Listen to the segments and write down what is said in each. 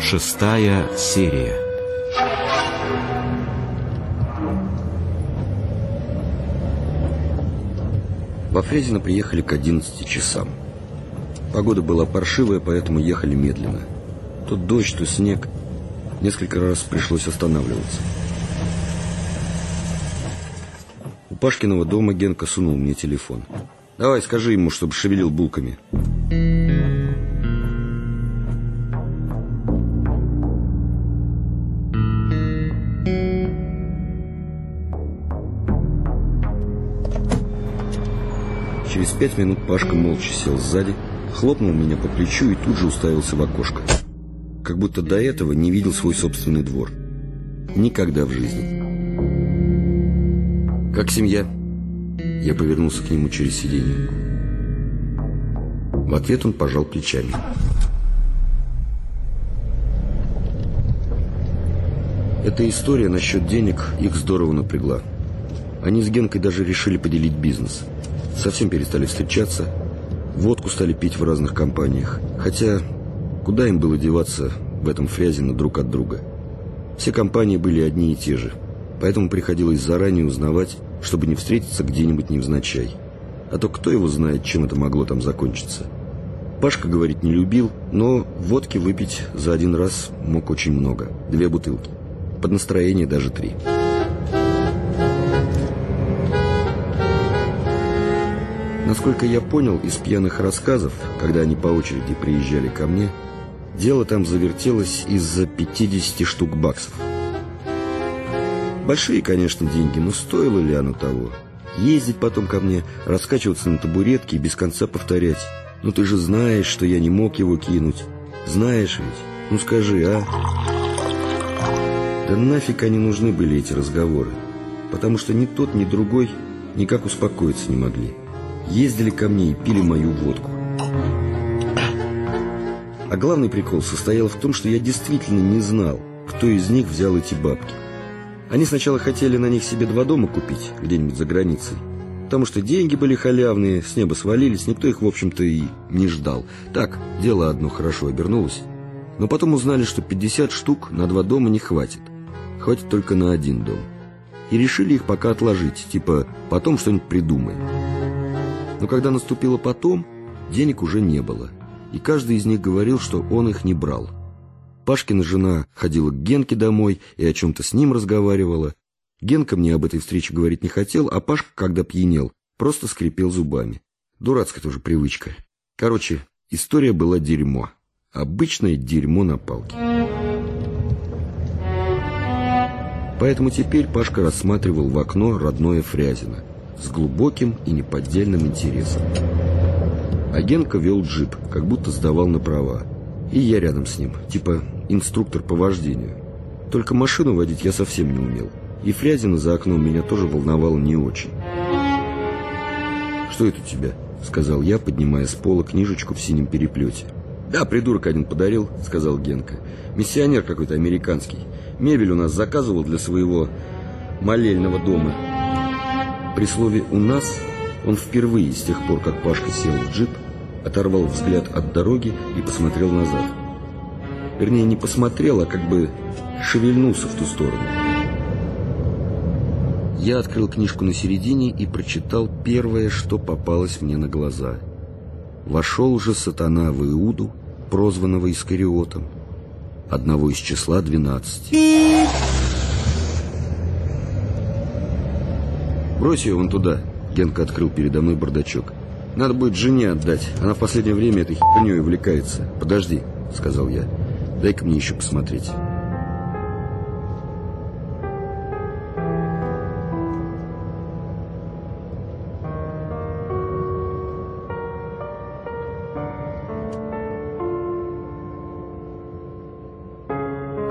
Шестая серия. Во Фрезино приехали к 11 часам. Погода была паршивая, поэтому ехали медленно. То дождь, то снег. Несколько раз пришлось останавливаться. У Пашкиного дома Генка сунул мне телефон. «Давай, скажи ему, чтобы шевелил булками». Через пять минут Пашка молча сел сзади, хлопнул меня по плечу и тут же уставился в окошко. Как будто до этого не видел свой собственный двор. Никогда в жизни. «Как семья?» Я повернулся к нему через сиденье. В ответ он пожал плечами. Эта история насчет денег их здорово напрягла. Они с Генкой даже решили поделить бизнес. Совсем перестали встречаться, водку стали пить в разных компаниях. Хотя, куда им было деваться в этом фрязино друг от друга? Все компании были одни и те же. Поэтому приходилось заранее узнавать, чтобы не встретиться где-нибудь невзначай. А то кто его знает, чем это могло там закончиться. Пашка говорить не любил, но водки выпить за один раз мог очень много. Две бутылки. Под настроение даже три. Насколько я понял из пьяных рассказов, когда они по очереди приезжали ко мне, дело там завертелось из-за 50 штук баксов. Большие, конечно, деньги, но стоило ли оно того? Ездить потом ко мне, раскачиваться на табуретке и без конца повторять. «Ну ты же знаешь, что я не мог его кинуть. Знаешь ведь? Ну скажи, а?» Да нафиг они нужны были, эти разговоры. Потому что ни тот, ни другой никак успокоиться не могли. Ездили ко мне и пили мою водку. А главный прикол состоял в том, что я действительно не знал, кто из них взял эти бабки. Они сначала хотели на них себе два дома купить, где-нибудь за границей. Потому что деньги были халявные, с неба свалились, никто их, в общем-то, и не ждал. Так, дело одно хорошо обернулось. Но потом узнали, что 50 штук на два дома не хватит. Хватит только на один дом. И решили их пока отложить, типа потом что-нибудь придумаем. Но когда наступило потом, денег уже не было. И каждый из них говорил, что он их не брал. Пашкина жена ходила к Генке домой и о чем-то с ним разговаривала. Генка мне об этой встрече говорить не хотел, а Пашка, когда пьянел, просто скрипел зубами. Дурацкая тоже привычка. Короче, история была дерьмо. Обычное дерьмо на палке. Поэтому теперь Пашка рассматривал в окно родное Фрязино с глубоким и неподдельным интересом. А Генка вел джип, как будто сдавал на права. И я рядом с ним, типа инструктор по вождению. Только машину водить я совсем не умел. И Фрязина за окном меня тоже волновало не очень. «Что это у тебя?» — сказал я, поднимая с пола книжечку в синем переплете. «Да, придурок один подарил», — сказал Генка. «Миссионер какой-то американский. Мебель у нас заказывал для своего молельного дома». При слове «у нас» он впервые с тех пор, как Пашка сел в джип, оторвал взгляд от дороги и посмотрел назад. Вернее, не посмотрел, а как бы шевельнулся в ту сторону. Я открыл книжку на середине и прочитал первое, что попалось мне на глаза. Вошел же сатана в Иуду, прозванного Искариотом, одного из числа двенадцати. «Брось ее вон туда», — Генка открыл передо мной бардачок. «Надо будет жене отдать, она в последнее время этой херней увлекается. Подожди», — сказал я. Дай-ка мне еще посмотреть.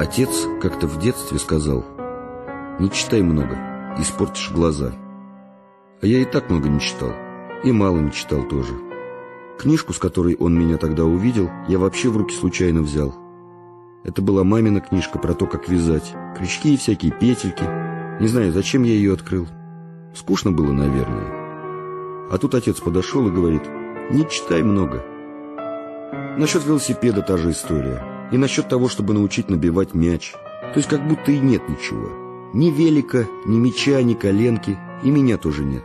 Отец как-то в детстве сказал, «Не читай много, испортишь глаза». А я и так много не читал, и мало не читал тоже. Книжку, с которой он меня тогда увидел, я вообще в руки случайно взял. Это была мамина книжка про то, как вязать. Крючки и всякие петельки. Не знаю, зачем я ее открыл. Скучно было, наверное. А тут отец подошел и говорит, не читай много. Насчет велосипеда та же история. и насчет того, чтобы научить набивать мяч. То есть как будто и нет ничего. Ни велика, ни мяча, ни коленки, и меня тоже нет.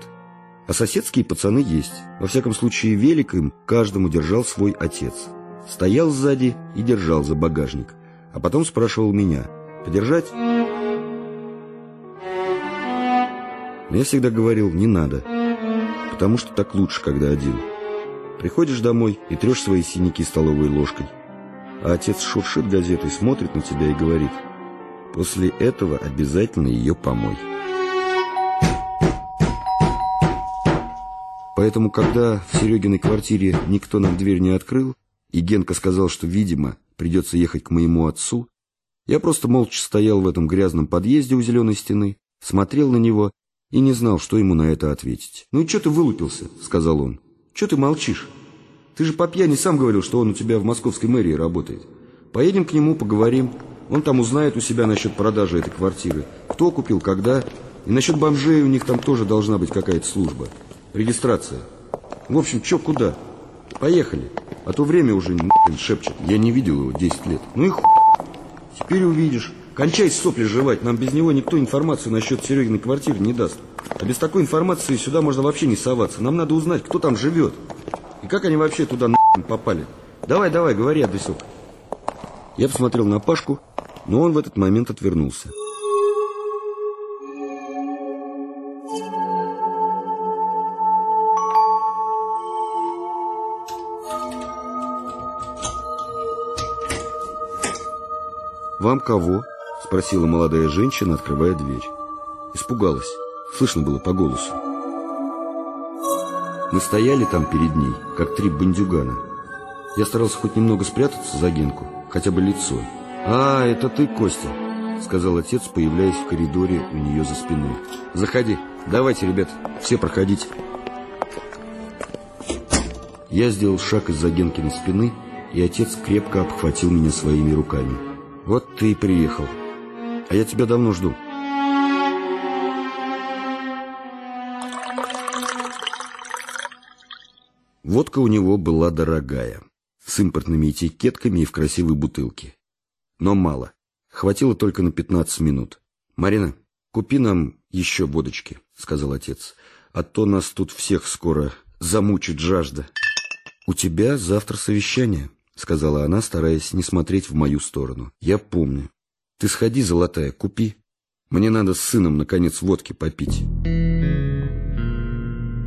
А соседские пацаны есть. Во всяком случае, велик им каждому держал свой отец. Стоял сзади и держал за багажник. А потом спрашивал меня, подержать? Но я всегда говорил, не надо, потому что так лучше, когда один. Приходишь домой и трешь свои синяки столовой ложкой, а отец шуршит газетой, смотрит на тебя и говорит, после этого обязательно ее помой. Поэтому, когда в Серегиной квартире никто нам дверь не открыл, и Генка сказал, что, видимо, придется ехать к моему отцу, я просто молча стоял в этом грязном подъезде у зеленой стены, смотрел на него и не знал, что ему на это ответить. «Ну и что ты вылупился?» — сказал он. «Что ты молчишь? Ты же по пьяни сам говорил, что он у тебя в московской мэрии работает. Поедем к нему, поговорим. Он там узнает у себя насчет продажи этой квартиры. Кто купил, когда. И насчет бомжей у них там тоже должна быть какая-то служба. Регистрация. В общем, что, куда? Поехали. А то время уже нахрен шепчет. Я не видел его 10 лет. Ну и хуй. Теперь увидишь. Кончай сопли жевать. Нам без него никто информацию насчет Серегиной квартиры не даст. А без такой информации сюда можно вообще не соваться. Нам надо узнать, кто там живет. И как они вообще туда попали. Давай, давай, говори, адресок. Я посмотрел на Пашку, но он в этот момент отвернулся. «Вам кого?» — спросила молодая женщина, открывая дверь. Испугалась. Слышно было по голосу. Мы стояли там перед ней, как три бандюгана. Я старался хоть немного спрятаться за Генку, хотя бы лицо. «А, это ты, Костя», — сказал отец, появляясь в коридоре у нее за спиной. «Заходи. Давайте, ребят, все проходите». Я сделал шаг из-за Генкиной спины, и отец крепко обхватил меня своими руками. Вот ты и приехал. А я тебя давно жду. Водка у него была дорогая, с импортными этикетками и в красивой бутылке. Но мало. Хватило только на 15 минут. «Марина, купи нам еще водочки», — сказал отец. «А то нас тут всех скоро замучит жажда». «У тебя завтра совещание», — сказала она, стараясь не смотреть в мою сторону. «Я помню. Ты сходи, золотая, купи. Мне надо с сыном, наконец, водки попить».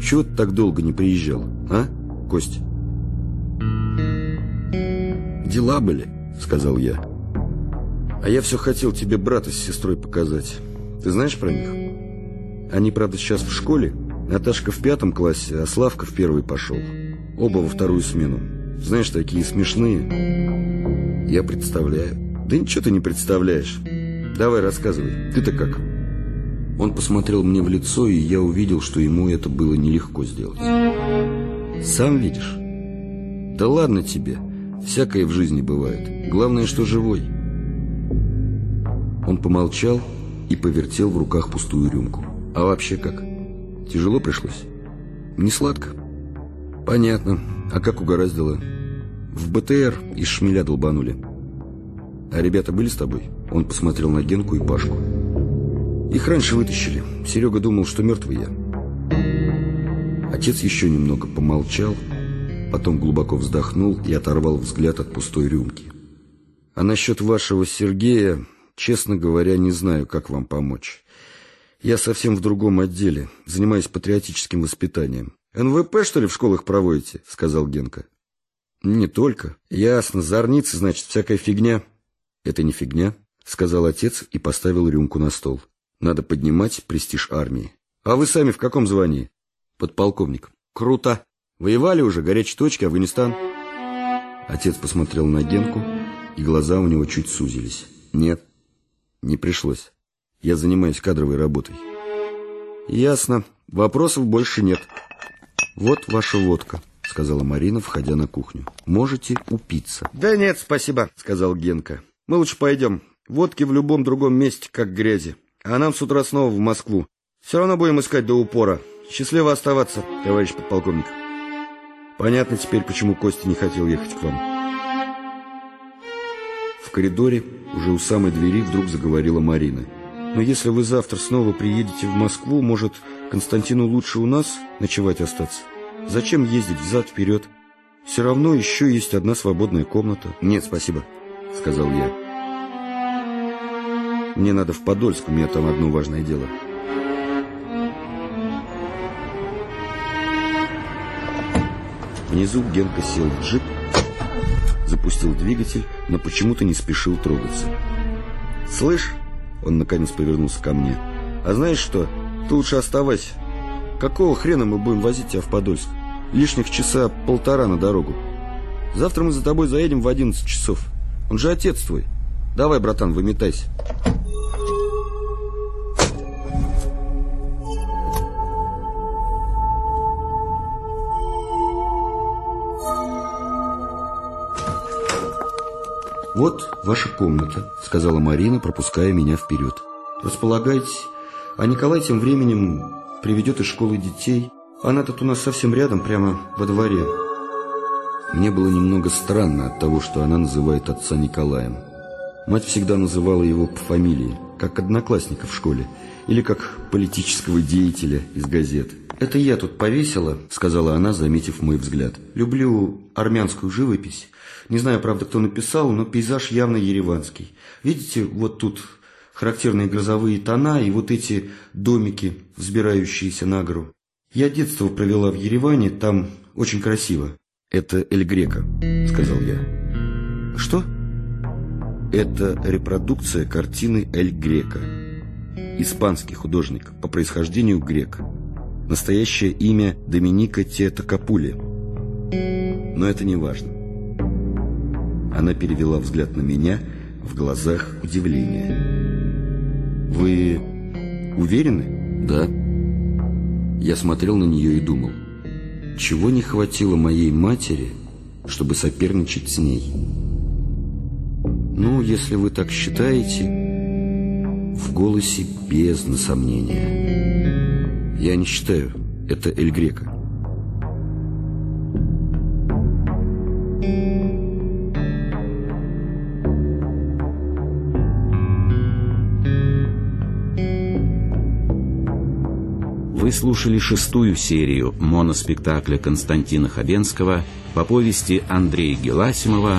«Чего ты так долго не приезжал, а, Кость?» «Дела были», — сказал я. «А я все хотел тебе брата с сестрой показать. Ты знаешь про них? Они, правда, сейчас в школе. Наташка в пятом классе, а Славка в первый пошел. Оба во вторую смену. Знаешь, такие смешные. Я представляю. Да ничего ты не представляешь. Давай, рассказывай. Ты-то как? Он посмотрел мне в лицо, и я увидел, что ему это было нелегко сделать. Сам видишь? Да ладно тебе. Всякое в жизни бывает. Главное, что живой. Он помолчал и повертел в руках пустую рюмку. А вообще как? Тяжело пришлось? Не сладко? Понятно. А как угораздило? В БТР из шмеля долбанули. А ребята были с тобой? Он посмотрел на Генку и Пашку. Их раньше вытащили. Серега думал, что мертвый я. Отец еще немного помолчал, потом глубоко вздохнул и оторвал взгляд от пустой рюмки. А насчет вашего Сергея, честно говоря, не знаю, как вам помочь. Я совсем в другом отделе, занимаюсь патриотическим воспитанием. «НВП, что ли, в школах проводите?» — сказал Генка. «Не только. Ясно, зорницы, значит, всякая фигня». «Это не фигня», — сказал отец и поставил рюмку на стол. «Надо поднимать престиж армии». «А вы сами в каком звании?» «Подполковник». «Круто. Воевали уже, горячие точки, Афганистан?» Отец посмотрел на Генку, и глаза у него чуть сузились. «Нет, не пришлось. Я занимаюсь кадровой работой». «Ясно. Вопросов больше нет». «Вот ваша водка», — сказала Марина, входя на кухню. «Можете упиться». «Да нет, спасибо», — сказал Генка. «Мы лучше пойдем. Водки в любом другом месте, как грязи. А нам с утра снова в Москву. Все равно будем искать до упора. Счастливо оставаться, товарищ подполковник». Понятно теперь, почему Костя не хотел ехать к вам. В коридоре, уже у самой двери, вдруг заговорила Марина. «Но если вы завтра снова приедете в Москву, может, Константину лучше у нас ночевать остаться? Зачем ездить взад-вперед? Все равно еще есть одна свободная комната». «Нет, спасибо», — сказал я. «Мне надо в Подольск, у меня там одно важное дело». Внизу Генка сел в джип, запустил двигатель, но почему-то не спешил трогаться. «Слышь?» — он наконец повернулся ко мне. «А знаешь что? Ты лучше оставайся. Какого хрена мы будем возить тебя в Подольск? Лишних часа полтора на дорогу. Завтра мы за тобой заедем в одиннадцать часов. Он же отец твой. Давай, братан, выметайся». «Вот ваша комната», — сказала Марина, пропуская меня вперед. «Располагайтесь, а Николай тем временем приведет из школы детей. Она тут у нас совсем рядом, прямо во дворе». Мне было немного странно от того, что она называет отца Николаем. Мать всегда называла его по фамилии, как одноклассника в школе, или как политического деятеля из газет. «Это я тут повесила», — сказала она, заметив мой взгляд. «Люблю армянскую живопись. Не знаю, правда, кто написал, но пейзаж явно ереванский. Видите, вот тут характерные грозовые тона и вот эти домики, взбирающиеся на гору. Я детство провела в Ереване, там очень красиво. «Это Эль Грека», — сказал я. «Что?» «Это репродукция картины Эль Грека. Испанский художник, по происхождению грек. Настоящее имя Доминика Тетакапули. Но это не важно. Она перевела взгляд на меня, в глазах удивление. «Вы уверены?» «Да». Я смотрел на нее и думал, чего не хватило моей матери, чтобы соперничать с ней. «Ну, если вы так считаете...» В голосе бездна сомнения. «Я не считаю. Это Эль Грека». Вы слушали шестую серию моноспектакля Константина Хабенского по повести Андрея Геласимова